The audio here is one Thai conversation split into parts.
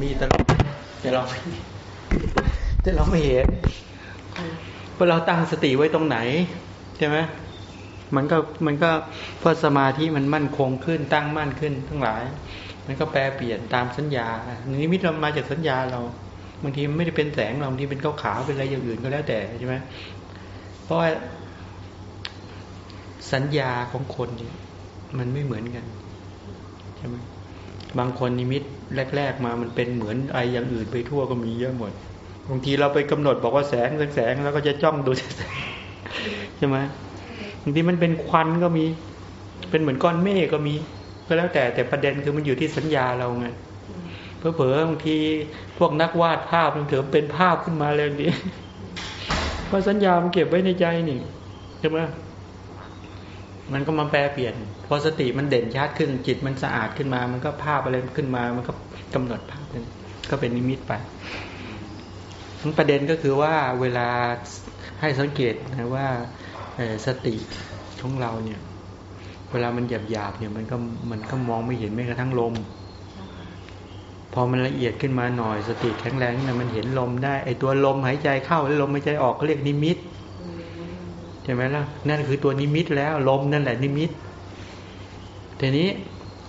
มีตลอดแต่เราแต่เราไม่เห็นเพราะเราตั้งสติไว้ตรงไหนใช่ไหมมันก็มันก็พราะสมาธิมันมั่นคงขึ้นตั้งมั่นขึ้น ทั้งหลาย มันก็แปลเปลี่ยนตามสัญญานิมิตเรามาจากสัญญาเราบางทีไม่ได้เป็นแสงเราบางทีเป็นขาวๆเป็นอะไรอย่างอื่นก็แล้วแต่ใช่ไหมเพราะว่าสัญญาของคนมันไม่เหมือนกันใช่ไหม บางคนนิมิตแรก ๆ มามันเป็นเหมือนไออย่างอื่นไปทั่วก็มีเยอะหมดบางทีเราไปกำหนดบอกว่าแสงแสงแล้วก็จะจ้องดูแสงใช่ไหมบางทีมันเป็นควันก็มี เป็นเหมือนก้อนเมฆก็มี ก็แล้วแต่แต่ประเด็นคือมันอยู่ที่สัญญาเราไงเผลอๆบางทีพวกนักวาดภาพมันเถอเป็นภาพขึ้นมาเลยดิเพราะสัญญามันเก็บไว้ในใจนี่ใช่ไหม มันก็มาแปลเปลี่ยน พอสติมันเด่นชัดขึ้น จิตมันสะอาดขึ้นมา มันก็ภาพอะไรขึ้นมา มันก็กำหนดภาพนึงก็เป็นนิมิตไปทั้งประเด็นก็คือว่าเวลาให้สังเกตนะว่าสติของเราเนี่ย เวลามันหยาบหยาบเนี่ยมันก็มันก็มองไม่เห็นแม้กระทั่งลม พอมันละเอียดขึ้นมาหน่อยสติแข็งแรงเนี่ยมันเห็นลมได้ไอตัวลมหายใจเข้าและลมหายใจออกเขาเรียกนิมิต ใช่ไหมล่ะ นั่นคือตัวนิมิตแล้วลมนั่นแหละนิมิตทีนี้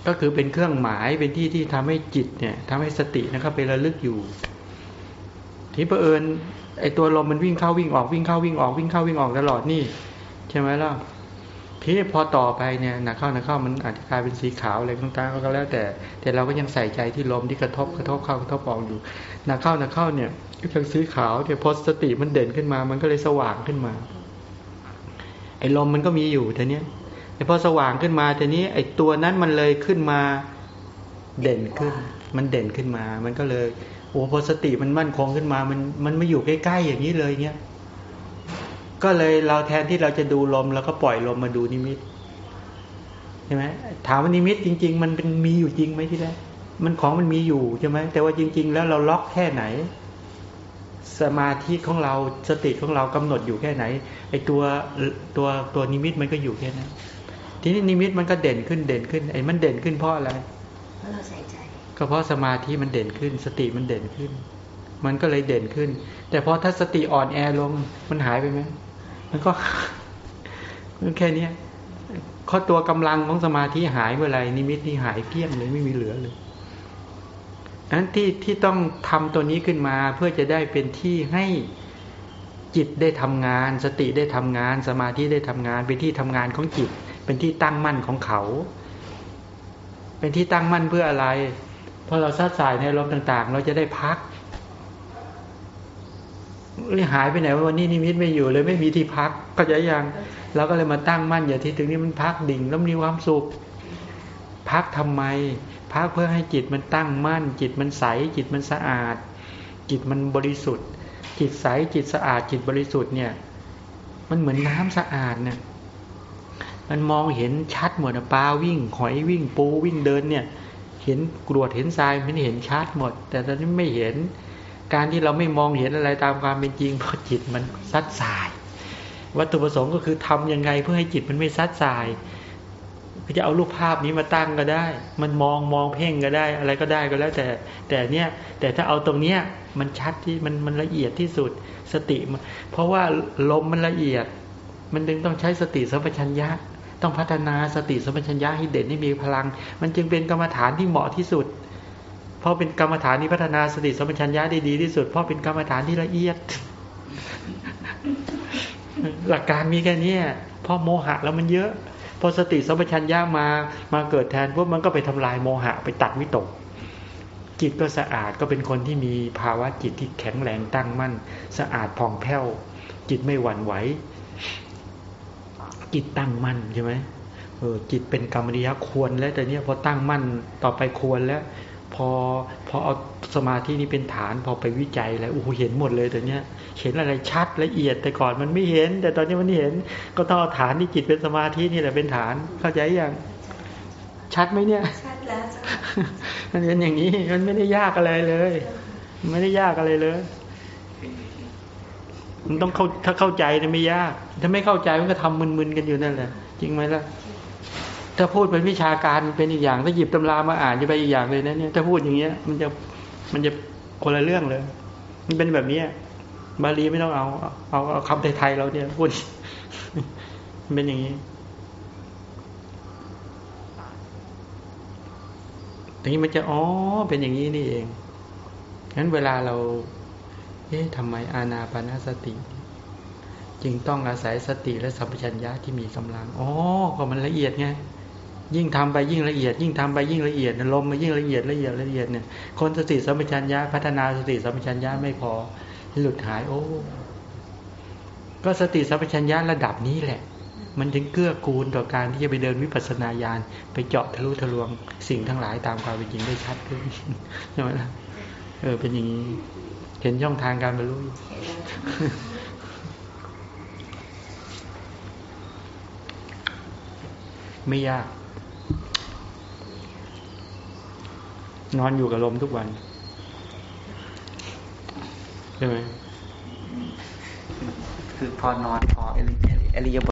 ก็คือเป็นเครื่องหมายเป็นที่ที่ทำให้จิตเนี่ยทำให้สตินะครับไประลึกอยู่ที่ประเอิญไอตัวลมมันวิ่งเข้าวิ่งออกวิ่งเข้าวิ่งออกวิ่งเข้าวิ่งออกตลอดนี่ ใช่ไหมล่ะทีพอต่อไปเนี่ยหนักเข้าหนักเข้ามันอาจจะกลายเป็นสีขาวอะไรต่างๆก็แล้วแต่ แต่เราก็ยังใส่ใจที่ลมที่กระทบกระทบเข้ากระทบออกอยู่หนักเข้าหนักเข้าเนี่ยก็ยังสีขาวแต่พอสติมันเด่นขึ้นมา มันก็เลยสว่างขึ้นมา ไอ้ลมมันก็มีอยู่แต่เนี้ยไอ้พอสว่างขึ้นมาแต่นี้ ไอ้ตัวนั้นมันเลยขึ้นมาเด่นขึ้น มันเด่นขึ้นมา มันก็เลยโอ้พอสติมันมั่นคงขึ้นมา มันมันไม่อยู่ใกล้ๆอย่างนี้เลยเนี้ยก็เลยเราแทนที่เราจะดูลมเราก็ปล่อยลมมาดูนิมิตใช่ไหมถามว่านิมิตจริง ๆ มันเป็นมีอยู่จริงไหมที่แรกมันของมันมีอยู่ใช่ไหมแต่ว่าจริง ๆ แล้วเราล็อกแค่ไหน สมาธิของเราสติของเรากำหนดอยู่แค่ไหนไอตัวตัวตัวนิมิตมันก็อยู่แค่นั้นทีนี้นิมิตมันก็เด่นขึ้นเด่นขึ้นไอ้มันเด่นขึ้นเพราะอะไรเพราะเราใส่ใจก็เพราะสมาธิมันเด่นขึ้น สติมันเด่นขึ้น มันก็เลยเด่นขึ้น แต่พอถ้าสติอ่อนแอลงมันหายไปไหมมันก็มันแค่เนี้ยข้อตัวกำลังของสมาธิหายเมื่อไรนิมิตนี่หายเกลี้ยงเลยไม่มีเหลือเลย นั้นที่ที่ต้องทำตัวนี้ขึ้นมาเพื่อจะได้เป็นที่ให้จิตได้ทำงาน สติได้ทำงาน สมาธิได้ทำงาน เป็นที่ทำงานของจิต เป็นที่ตั้งมั่นของเขา เป็นที่ตั้งมั่นเพื่ออะไรพอเราซัดสายในลมต่างๆ เราจะได้พักหายไปไหนวันนี้นิมิตไม่อยู่เลยไม่มีที่พักก็จะยังเราก็เลยมาตั้งมั่นอย่าที่ถึงนี้มันพักดิ่งแล้วมีความสุข พักทำไม พักเพื่อให้จิตมันตั้งมั่น จิตมันใส จิตมันสะอาด จิตมันบริสุทธิ์ จิตใส จิตสะอาด จิตบริสุทธิ์เนี่ย มันเหมือนน้ำสะอาดเนี่ยมันมองเห็นชัดหมดปลาวิ่ง หอยวิ่งปูวิ่งเดินเนี่ย เห็นกรวดเห็นทรายมันเห็นชัดหมด แต่ตอนนี้ไม่เห็น การที่เราไม่มองเห็นอะไรตามความเป็นจริงเพราะจิตมันซัดสาย วัตถุประสงค์ก็คือทํำยังไงเพื่อให้จิตมันไม่ซัดสาย ก็จะเอารูปภาพนี้มาตั้งก็ได้ มันมองมองเพ่งก็ได้ อะไรก็ได้ก็แล้วแต่ แต่เนี้ยแต่ถ้าเอาตรงเนี้ยมันชัดที่มันมันละเอียดที่สุดสติ เพราะว่าลมมันละเอียด มันดึงต้องใช้สติสัมปชัญญะ ต้องพัฒนาสติสัมปชัญญะให้เด่นให้มีพลัง มันจึงเป็นกรรมฐานที่เหมาะที่สุด เพราะเป็นกรรมฐานที่พัฒนาสติสัมัชัญญะได้ดีที่สุด เพราะเป็นกรรมฐานที่ละเอียด หลักการมีแค่นี้เพราะโมหะแล้วมันเยอะ พอสติสัมปชัญญะมามาเกิดแทนพวกมันก็ไปทำลายโมหะไปตัดวิตก จิตก็สะอาดก็เป็นคนที่มีภาวะจิตที่แข็งแรงตั้งมั่น สะอาดผ่องแผ้ว จิตไม่หวั่นไหวจิตตั้งมั่นใช่ไหมเออจิตเป็นกรรมนิยะควรแล้วแต่เนี้ยพอตั้งมั่นต่อไปควรแล้ว พอพอเอาสมาธินี้เป็นฐานพอไปวิจัยแล้วโอ้โหเห็นหมดเลยแต่เนี้ยเห็นอะไรชัดละเอียดแต่ก่อนมันไม่เห็น แต่ตอนนี้มันเห็น ก็ต้องเอาฐานที่จิตเป็นสมาธินี่แหละเป็นฐานเข้าใจยังชัดไหมเนี่ยชัดแล้วมันเป็นอย่างนี้มันไม่ได้ยากอะไรเลย ไม่ได้ยากอะไรเลยมันต้องเข้าถ้าเข้าใจเนี่ยไม่ยาก ถ้าไม่เข้าใจมันก็ทำมึนๆกันอยู่นั่นแหละ จริงไหมล่ะ ถ้าพูดเป็นวิชาการเป็นอีกอย่างถ้าหยิบตำรามาอ่านจะไปอีกอย่างเลยนะเนี่ยถ้าพูดอย่างเงี้ย มันจะมันจะคนละเรื่องเลย มันเป็นแบบนี้บาลีไม่ต้องเอาเอาเอาคำไทยๆเราเนี่ยพูดมันเป็นอย่างนี้ทีนี้มันจะอ๋อเป็นอย่างนี้นี่เองงั้นเวลาเรา เอ๊ะทำไมอาณาปานสติ จึงต้องอาศัยสติและสัมปชัญญะที่มีกำลังอ๋อก็มันละเอียดไง ยิ่งทำไปยิ่งละเอียด ยิ่งทำไปยิ่งละเอียดลมมันยิ่งละเอียดละเอียดละเอียดเนี่ยคนสติสัมปชัญญะพัฒนาสติสัมปชัญญะไม่พอหลุดหายโอ้ก็สติสัมปชัญญะระดับนี้แหละ มันถึงเกื้อกูลต่อการที่จะไปเดินวิปัสสนาญาณไปเจาะทะลุทะลวงสิ่งทั้งหลายตามความเป็นจริงได้ชัดขึ้นใช่ไหมล่ะเออเป็นอย่างนี้เห็นช่องทางการบรรลุไม่ยาก นอนอยู่กับลมทุกวันใช่ไหมคือพอนอนพอเอลิเอลิยาบ